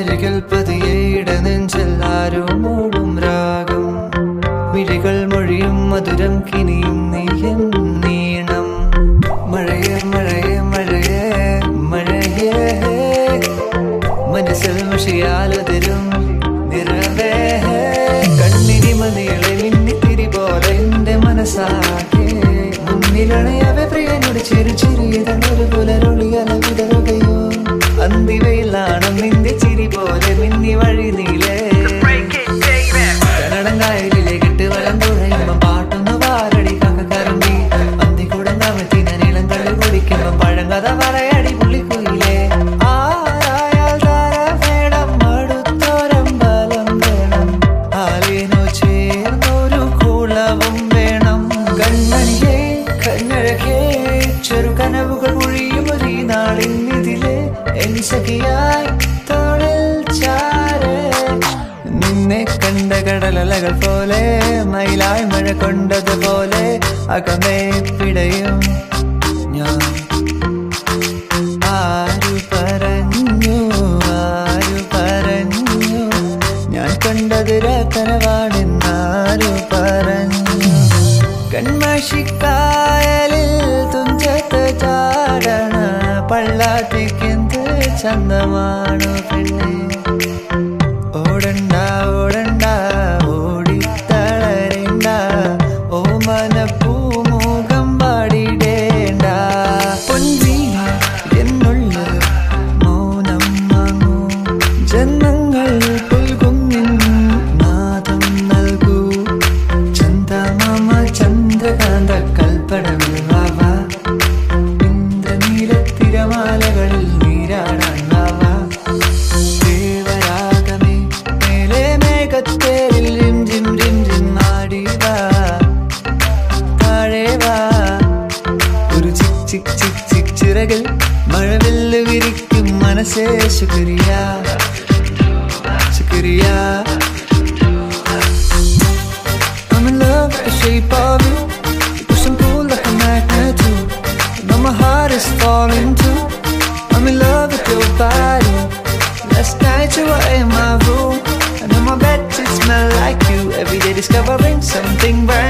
അരികിൽ പതിയെ നെഞ്ചിൽ ആരോ മൂടും രാഗം. മിഴികൾ മൊഴിയും മധുരം കിനിയും നീ എൻ നീണം. മഴയേ മഴയേ മഴയേ മഴയേ. മനസ്സിൽ ചെറു കനവുകൾ ഒഴിയും ഒരു നാളിന്നിതിലെ എൻ സഖിയായി തോളിൽ ചാരേ. നിന്നെ കണ്ട കടലലകൾ പോലെ മയിലായി മഴ കൊണ്ടതുപോലെ അകമേ പിടയും ഞാൻ. പറഞ്ഞു ആരു ഞാൻ ചാടണ പള്ളാത്തിക്കെന്ത് ചന്തമാണു പെണ്ണേ? ഓടണ്ട ഓടണ്ട ഓടിത്തളരണ്ട ഓ പൂമുഖം जान से शुक्रिया शुक्रिया I'm in love with the shape of you. You push and pull like a magnet do Now my heart is falling too. I'm in love with your body. Last night you were in my room. And on my bed it smelled like you. Every day discovering something brand new.